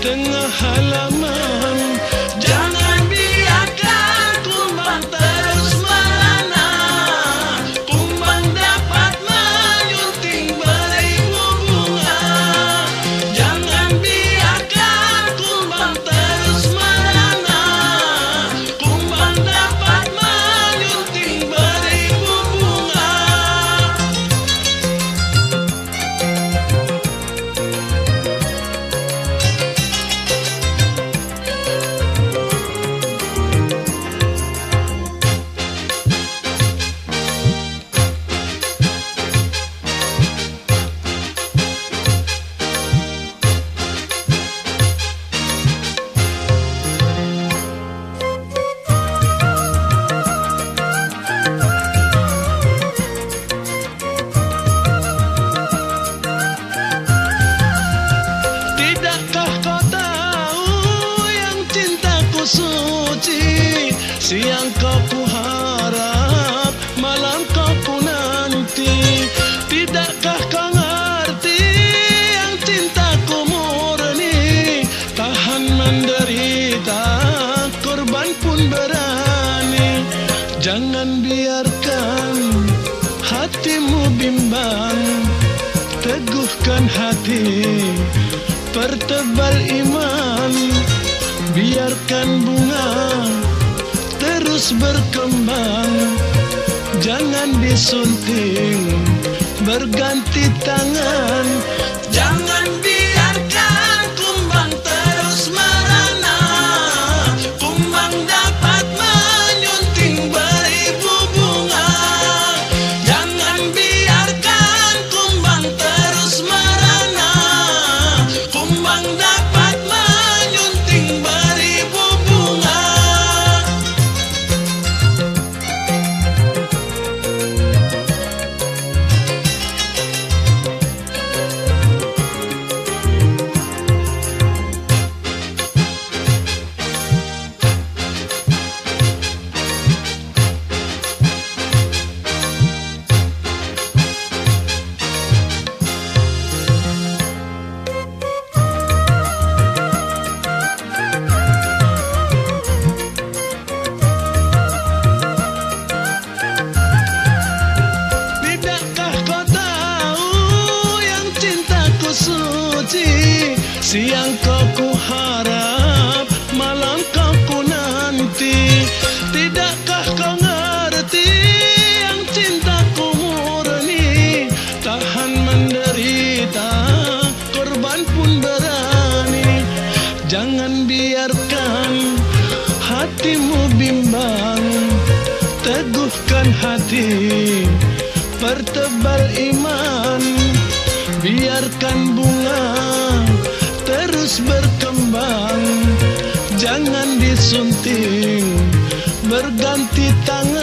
tengah halaman. Siang kau ku harap Malam kau ku nanti. Tidakkah kau ngerti Yang cintaku murni? Tahan menderita Korban pun berani. Jangan biarkan Hatimu bimbang Teguhkan hati. Pertebal iman Biarkan bunga berkembang. Jangan disunting berganti tangan Siang kau ku harap, malam kau ku nanti Tidakkah kau ngerti yang cintaku murni? Tahan menderita, korban pun berani. Jangan biarkan hatimu bimbang. Teguhkan hati Pertebal iman. Biarkan bunga berkembang. Jangan disunting Berganti tangan.